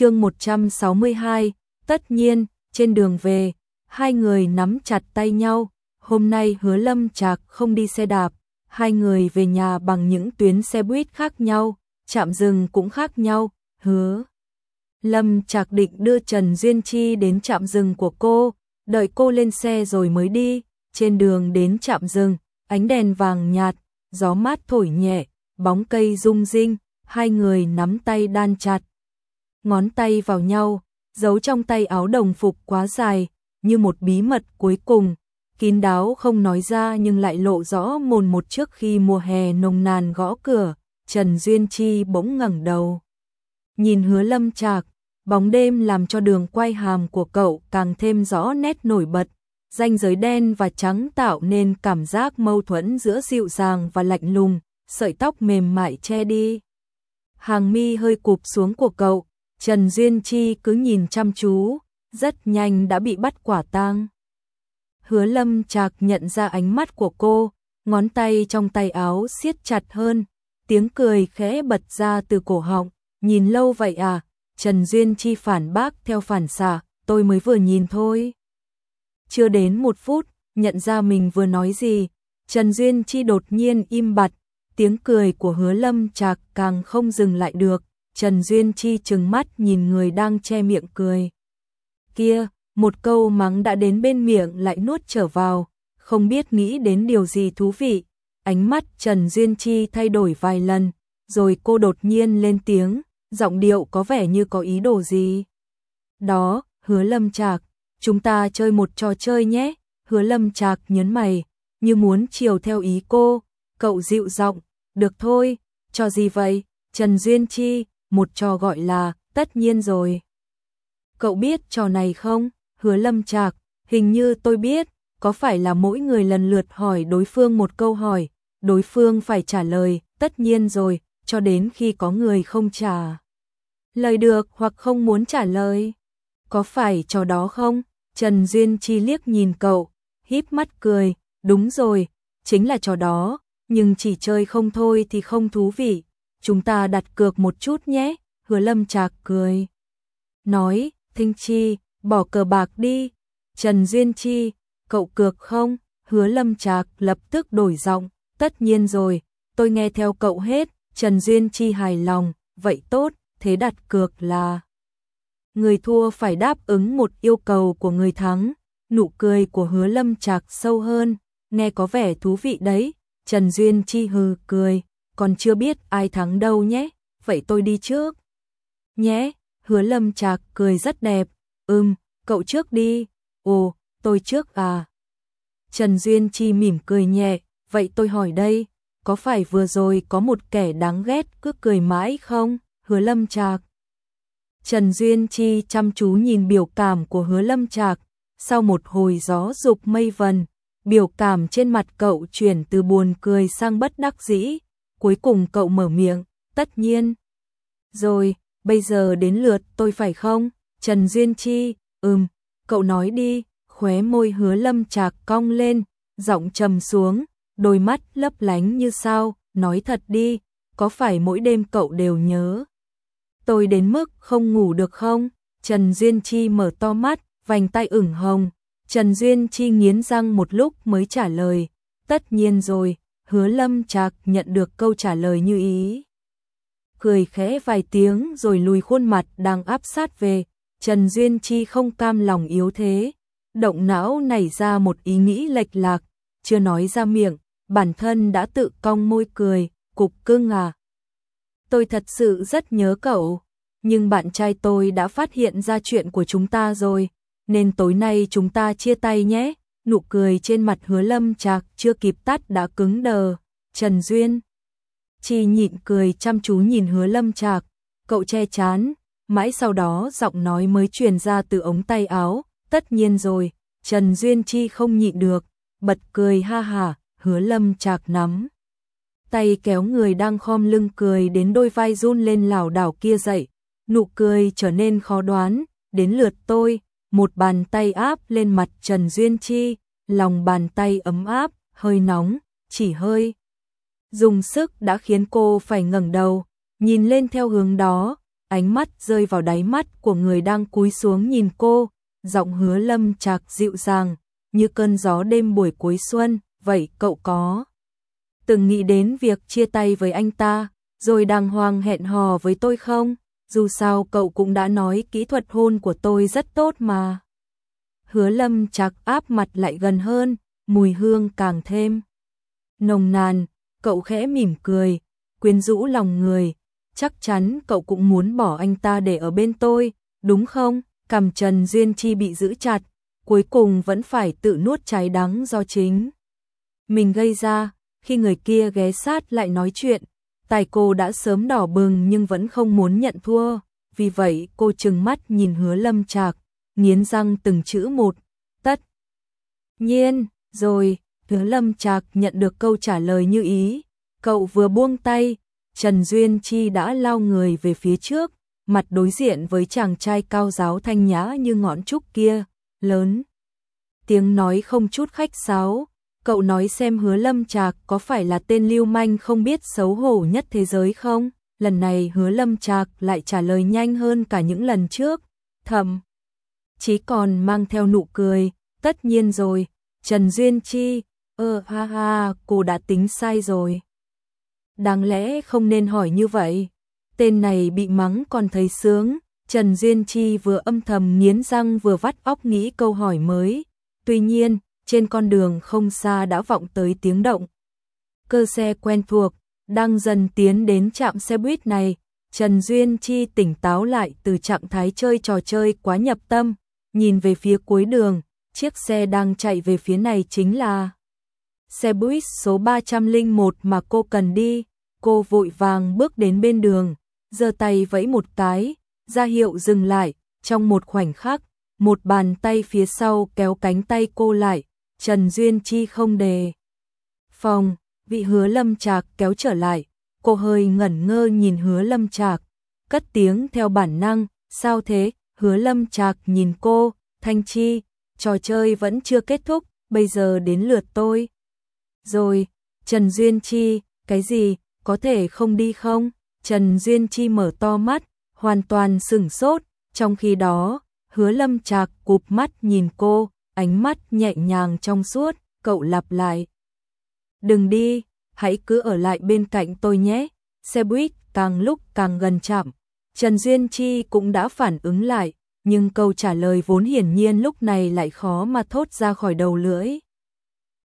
chương 162, tất nhiên, trên đường về, hai người nắm chặt tay nhau, hôm nay hứa lâm trạc không đi xe đạp, hai người về nhà bằng những tuyến xe buýt khác nhau, chạm rừng cũng khác nhau, hứa. Lâm trạc định đưa Trần Duyên Chi đến trạm rừng của cô, đợi cô lên xe rồi mới đi, trên đường đến trạm rừng, ánh đèn vàng nhạt, gió mát thổi nhẹ, bóng cây rung rinh, hai người nắm tay đan chặt. Ngón tay vào nhau, giấu trong tay áo đồng phục quá dài, như một bí mật cuối cùng, kín đáo không nói ra nhưng lại lộ rõ mồn một trước khi mùa hè nồng nàn gõ cửa, Trần Duyên Chi bỗng ngẩng đầu. Nhìn hứa lâm trạc, bóng đêm làm cho đường quay hàm của cậu càng thêm rõ nét nổi bật, ranh giới đen và trắng tạo nên cảm giác mâu thuẫn giữa dịu dàng và lạnh lùng, sợi tóc mềm mại che đi. Hàng mi hơi cụp xuống của cậu, Trần Duyên Chi cứ nhìn chăm chú, rất nhanh đã bị bắt quả tang. Hứa lâm Trạc nhận ra ánh mắt của cô, ngón tay trong tay áo siết chặt hơn, tiếng cười khẽ bật ra từ cổ họng, nhìn lâu vậy à, Trần Duyên Chi phản bác theo phản xạ, tôi mới vừa nhìn thôi. Chưa đến một phút, nhận ra mình vừa nói gì, Trần Duyên Chi đột nhiên im bặt, tiếng cười của hứa lâm chạc càng không dừng lại được, Trần Duyên Chi trừng mắt nhìn người đang che miệng cười. Kia, một câu mắng đã đến bên miệng lại nuốt trở vào, không biết nghĩ đến điều gì thú vị. Ánh mắt Trần Duyên Chi thay đổi vài lần, rồi cô đột nhiên lên tiếng, giọng điệu có vẻ như có ý đồ gì. Đó, hứa lâm trạc, chúng ta chơi một trò chơi nhé, hứa lâm trạc nhấn mày, như muốn chiều theo ý cô, cậu dịu giọng, được thôi, trò gì vậy, Trần Duyên Chi, một trò gọi là, tất nhiên rồi. Cậu biết trò này không? Hứa lâm trạc, hình như tôi biết, có phải là mỗi người lần lượt hỏi đối phương một câu hỏi, đối phương phải trả lời, tất nhiên rồi, cho đến khi có người không trả lời được hoặc không muốn trả lời. Có phải trò đó không? Trần Duyên Chi liếc nhìn cậu, híp mắt cười, đúng rồi, chính là trò đó, nhưng chỉ chơi không thôi thì không thú vị, chúng ta đặt cược một chút nhé, hứa lâm trạc cười. Nói, Thinh Chi, bỏ cờ bạc đi, Trần Duyên Chi, cậu cược không? Hứa lâm trạc lập tức đổi giọng, tất nhiên rồi, tôi nghe theo cậu hết, Trần Duyên Chi hài lòng, vậy tốt, thế đặt cược là... Người thua phải đáp ứng một yêu cầu của người thắng, nụ cười của hứa lâm trạc sâu hơn, nghe có vẻ thú vị đấy, Trần Duyên Chi hừ cười, còn chưa biết ai thắng đâu nhé, vậy tôi đi trước. Nhé, hứa lâm trạc cười rất đẹp, ừm, cậu trước đi, ồ, tôi trước à. Trần Duyên Chi mỉm cười nhẹ, vậy tôi hỏi đây, có phải vừa rồi có một kẻ đáng ghét cứ cười mãi không, hứa lâm trạc. Trần Duyên Chi chăm chú nhìn biểu cảm của hứa lâm trạc, sau một hồi gió dục mây vần, biểu cảm trên mặt cậu chuyển từ buồn cười sang bất đắc dĩ, cuối cùng cậu mở miệng, tất nhiên. Rồi, bây giờ đến lượt tôi phải không? Trần Duyên Chi, ừm, cậu nói đi, khóe môi hứa lâm trạc cong lên, giọng trầm xuống, đôi mắt lấp lánh như sao, nói thật đi, có phải mỗi đêm cậu đều nhớ? Tôi đến mức không ngủ được không? Trần Duyên Chi mở to mắt, vành tay ửng hồng. Trần Duyên Chi nghiến răng một lúc mới trả lời, tất nhiên rồi, hứa lâm trạc nhận được câu trả lời như ý. Cười khẽ vài tiếng rồi lùi khuôn mặt đang áp sát về, Trần Duyên Chi không cam lòng yếu thế, động não nảy ra một ý nghĩ lệch lạc, chưa nói ra miệng, bản thân đã tự cong môi cười, cục cưng à. Tôi thật sự rất nhớ cậu, nhưng bạn trai tôi đã phát hiện ra chuyện của chúng ta rồi, nên tối nay chúng ta chia tay nhé. Nụ cười trên mặt hứa lâm chạc chưa kịp tắt đã cứng đờ. Trần Duyên. Chi nhịn cười chăm chú nhìn hứa lâm chạc, cậu che chán, mãi sau đó giọng nói mới truyền ra từ ống tay áo, tất nhiên rồi, Trần Duyên Chi không nhịn được, bật cười ha hả, hứa lâm chạc nắm. Tay kéo người đang khom lưng cười đến đôi vai run lên lảo đảo kia dậy, nụ cười trở nên khó đoán, đến lượt tôi, một bàn tay áp lên mặt Trần Duyên Chi, lòng bàn tay ấm áp, hơi nóng, chỉ hơi. Dùng sức đã khiến cô phải ngẩng đầu, nhìn lên theo hướng đó, ánh mắt rơi vào đáy mắt của người đang cúi xuống nhìn cô, giọng hứa lâm trạc dịu dàng, như cơn gió đêm buổi cuối xuân, vậy cậu có từng nghĩ đến việc chia tay với anh ta, rồi đàng hoàng hẹn hò với tôi không? Dù sao cậu cũng đã nói kỹ thuật hôn của tôi rất tốt mà. Hứa lâm chặt áp mặt lại gần hơn, mùi hương càng thêm. Nồng nàn, cậu khẽ mỉm cười, quyến rũ lòng người, chắc chắn cậu cũng muốn bỏ anh ta để ở bên tôi, đúng không? Cầm Trần Duyên Chi bị giữ chặt, cuối cùng vẫn phải tự nuốt trái đắng do chính. Mình gây ra, khi người kia ghé sát lại nói chuyện, tài cô đã sớm đỏ bừng nhưng vẫn không muốn nhận thua, vì vậy cô trừng mắt nhìn hứa lâm trạc, nghiến răng từng chữ một, tất. Nhiên, rồi, hứa lâm trạc nhận được câu trả lời như ý, cậu vừa buông tay, Trần Duyên Chi đã lao người về phía trước, mặt đối diện với chàng trai cao giáo thanh nhã như ngọn trúc kia, lớn. Tiếng nói không chút khách sáo, cậu nói xem hứa lâm trạc có phải là tên lưu manh không biết xấu hổ nhất thế giới không? Lần này hứa lâm trạc lại trả lời nhanh hơn cả những lần trước, thầm. Chí còn mang theo nụ cười, tất nhiên rồi, Trần Duyên Chi, ơ ha ha, cô đã tính sai rồi. Đáng lẽ không nên hỏi như vậy, tên này bị mắng còn thấy sướng, Trần Duyên Chi vừa âm thầm nghiến răng vừa vắt óc nghĩ câu hỏi mới. Tuy nhiên, trên con đường không xa đã vọng tới tiếng động. Cơ xe quen thuộc, đang dần tiến đến trạm xe buýt này, Trần Duyên Chi tỉnh táo lại từ trạng thái chơi trò chơi quá nhập tâm, nhìn về phía cuối đường, chiếc xe đang chạy về phía này chính là xe buýt số 301 mà cô cần đi. Cô vội vàng bước đến bên đường, giơ tay vẫy một cái, ra hiệu dừng lại, trong một khoảnh khắc, một bàn tay phía sau kéo cánh tay cô lại, Trần Duyên Chi không đề. Phòng, vị hứa lâm trạc kéo trở lại, cô hơi ngẩn ngơ nhìn hứa lâm trạc, cất tiếng theo bản năng, sao thế, hứa lâm trạc nhìn cô, thanh chi, trò chơi vẫn chưa kết thúc, bây giờ đến lượt tôi. Rồi, Trần Duyên Chi, cái gì, có thể không đi không? Trần Duyên Chi mở to mắt, hoàn toàn sửng sốt, trong khi đó, hứa lâm trạc cụp mắt nhìn cô, ánh mắt nhẹ nhàng trong suốt, cậu lặp lại. Đừng đi, hãy cứ ở lại bên cạnh tôi nhé. Xe buýt càng lúc càng gần chạm. Trần Duyên Chi cũng đã phản ứng lại, nhưng câu trả lời vốn hiển nhiên lúc này lại khó mà thốt ra khỏi đầu lưỡi.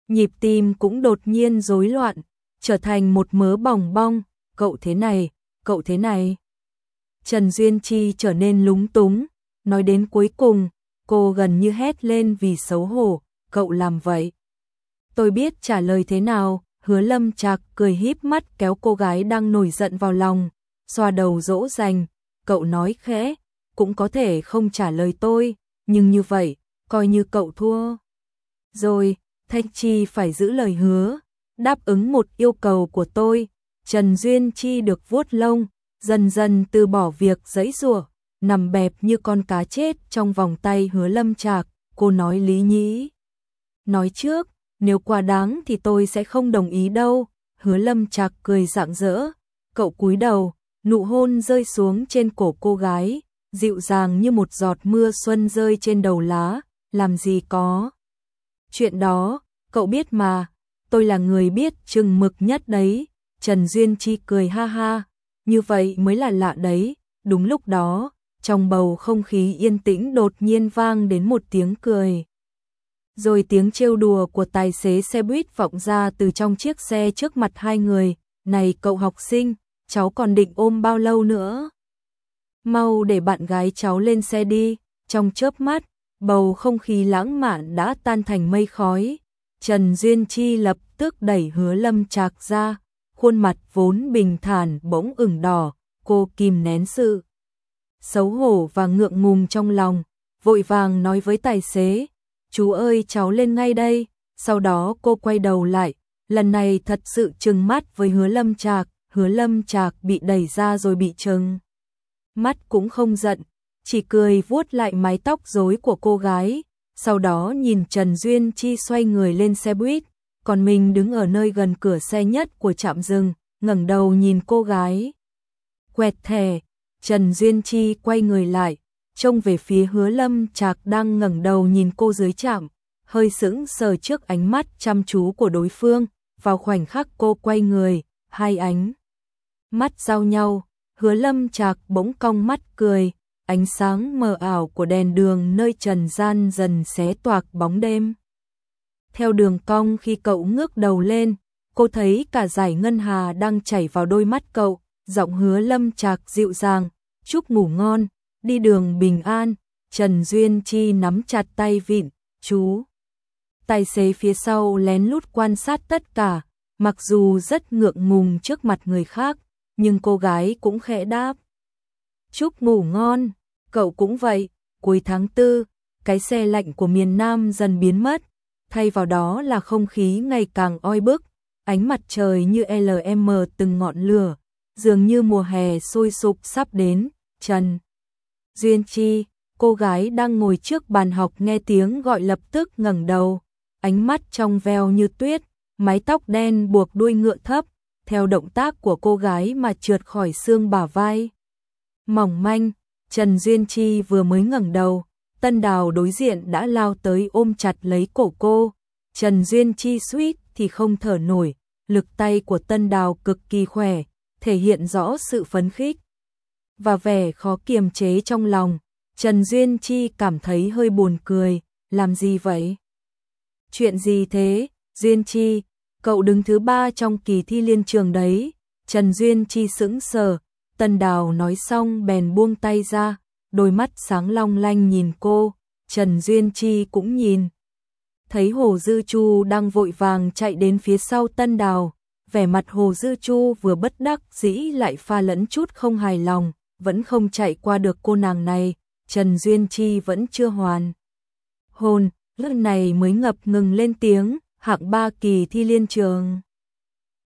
Nhịp tim cũng đột nhiên rối loạn, trở thành một mớ bòng bong, cậu thế này, cậu thế này. Trần Duyên Chi trở nên lúng túng, nói đến cuối cùng, cô gần như hét lên vì xấu hổ, cậu làm vậy. Tôi biết trả lời thế nào, hứa lâm chạc cười híp mắt kéo cô gái đang nổi giận vào lòng, xoa đầu dỗ dành, cậu nói khẽ, cũng có thể không trả lời tôi, nhưng như vậy, coi như cậu thua. Rồi, Thanh Chi phải giữ lời hứa, đáp ứng một yêu cầu của tôi, Trần Duyên Chi được vuốt lông, dần dần từ bỏ việc giấy rùa, nằm bẹp như con cá chết trong vòng tay hứa lâm trạc, cô nói lý nhĩ. Nói trước, nếu quá đáng thì tôi sẽ không đồng ý đâu, hứa lâm trạc cười rạng rỡ, cậu cúi đầu, nụ hôn rơi xuống trên cổ cô gái, dịu dàng như một giọt mưa xuân rơi trên đầu lá, làm gì có. Chuyện đó, cậu biết mà, tôi là người biết chừng mực nhất đấy, Trần Duyên Chi cười ha ha, như vậy mới là lạ đấy, đúng lúc đó, trong bầu không khí yên tĩnh đột nhiên vang đến một tiếng cười. Rồi tiếng trêu đùa của tài xế xe buýt vọng ra từ trong chiếc xe trước mặt hai người, này cậu học sinh, cháu còn định ôm bao lâu nữa? Mau để bạn gái cháu lên xe đi, trong chớp mắt, bầu không khí lãng mạn đã tan thành mây khói. Trần Duyên Chi lập tức đẩy hứa lâm trạc ra, khuôn mặt vốn bình thản bỗng ửng đỏ, cô kìm nén sự xấu hổ và ngượng ngùng trong lòng, vội vàng nói với tài xế, chú ơi cháu lên ngay đây, sau đó cô quay đầu lại, lần này thật sự trừng mắt với hứa lâm trạc, hứa lâm trạc bị đẩy ra rồi bị trừng. Mắt cũng không giận, chỉ cười vuốt lại mái tóc rối của cô gái, sau đó nhìn Trần Duyên Chi xoay người lên xe buýt, còn mình đứng ở nơi gần cửa xe nhất của trạm rừng, ngẩng đầu nhìn cô gái. Quẹt thẻ, Trần Duyên Chi quay người lại, trông về phía hứa lâm chạc đang ngẩng đầu nhìn cô dưới chạm, hơi sững sờ trước ánh mắt chăm chú của đối phương, vào khoảnh khắc cô quay người, hai ánh. Mắt giao nhau, hứa lâm chạc bỗng cong mắt cười, ánh sáng mờ ảo của đèn đường nơi trần gian dần xé toạc bóng đêm. Theo đường cong khi cậu ngước đầu lên, cô thấy cả giải ngân hà đang chảy vào đôi mắt cậu, giọng hứa lâm chạc dịu dàng, chúc ngủ ngon, đi đường bình an, Trần Duyên Chi nắm chặt tay vịn, chú. Tài xế phía sau lén lút quan sát tất cả, mặc dù rất ngượng ngùng trước mặt người khác, nhưng cô gái cũng khẽ đáp. Chúc ngủ ngon, cậu cũng vậy, cuối tháng tư, cái xe lạnh của miền Nam dần biến mất, thay vào đó là không khí ngày càng oi bức, ánh mặt trời như LM từng ngọn lửa, dường như mùa hè sôi sục sắp đến, Trần. Duyên Chi, cô gái đang ngồi trước bàn học nghe tiếng gọi lập tức ngẩng đầu, ánh mắt trong veo như tuyết, mái tóc đen buộc đuôi ngựa thấp, theo động tác của cô gái mà trượt khỏi xương bả vai. Mỏng manh, Trần Duyên Chi vừa mới ngẩng đầu, Tân Đào đối diện đã lao tới ôm chặt lấy cổ cô. Trần Duyên Chi suýt thì không thở nổi, lực tay của Tân Đào cực kỳ khỏe, thể hiện rõ sự phấn khích và vẻ khó kiềm chế trong lòng. Trần Duyên Chi cảm thấy hơi buồn cười, làm gì vậy? Chuyện gì thế, Duyên Chi, cậu đứng thứ ba trong kỳ thi liên trường đấy. Trần Duyên Chi sững sờ, Tân Đào nói xong bèn buông tay ra, đôi mắt sáng long lanh nhìn cô, Trần Duyên Chi cũng nhìn. Thấy Hồ Dư Chu đang vội vàng chạy đến phía sau Tân Đào, vẻ mặt Hồ Dư Chu vừa bất đắc dĩ lại pha lẫn chút không hài lòng, vẫn không chạy qua được cô nàng này, Trần Duyên Chi vẫn chưa hoàn. Hồn, lúc này mới ngập ngừng lên tiếng, hạng ba kỳ thi liên trường.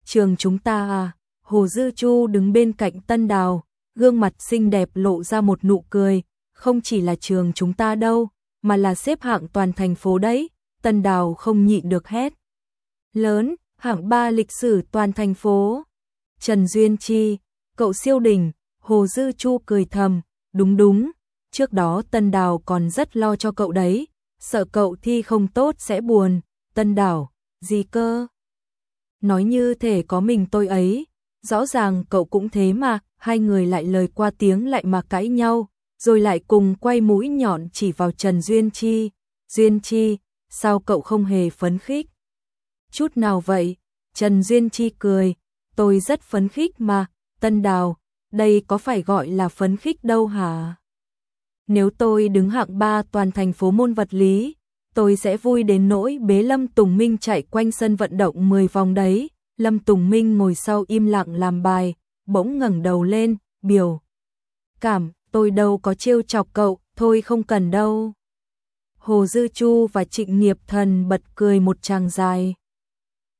Trường chúng ta à, Hồ Dư Chu đứng bên cạnh Tân Đào, gương mặt xinh đẹp lộ ra một nụ cười, không chỉ là trường chúng ta đâu, mà là xếp hạng toàn thành phố đấy, Tân Đào không nhịn được hét. Lớn, hạng ba lịch sử toàn thành phố. Trần Duyên Chi, cậu siêu đỉnh, Hồ Dư Chu cười thầm, đúng đúng, trước đó Tân Đào còn rất lo cho cậu đấy, sợ cậu thi không tốt sẽ buồn, Tân Đào, gì cơ? Nói như thể có mình tôi ấy, rõ ràng cậu cũng thế mà, hai người lại lời qua tiếng lại mà cãi nhau, rồi lại cùng quay mũi nhọn chỉ vào Trần Duyên Chi. Duyên Chi, sao cậu không hề phấn khích? Chút nào vậy? Trần Duyên Chi cười, tôi rất phấn khích mà, Tân Đào, đây có phải gọi là phấn khích đâu hả? Nếu tôi đứng hạng ba toàn thành phố môn vật lý, tôi sẽ vui đến nỗi bế Lâm Tùng Minh chạy quanh sân vận động 10 vòng đấy. Lâm Tùng Minh ngồi sau im lặng làm bài, bỗng ngẩng đầu lên, biểu. Cảm, tôi đâu có trêu chọc cậu, thôi không cần đâu. Hồ Dư Chu và Trịnh Nghiệp Thần bật cười một tràng dài.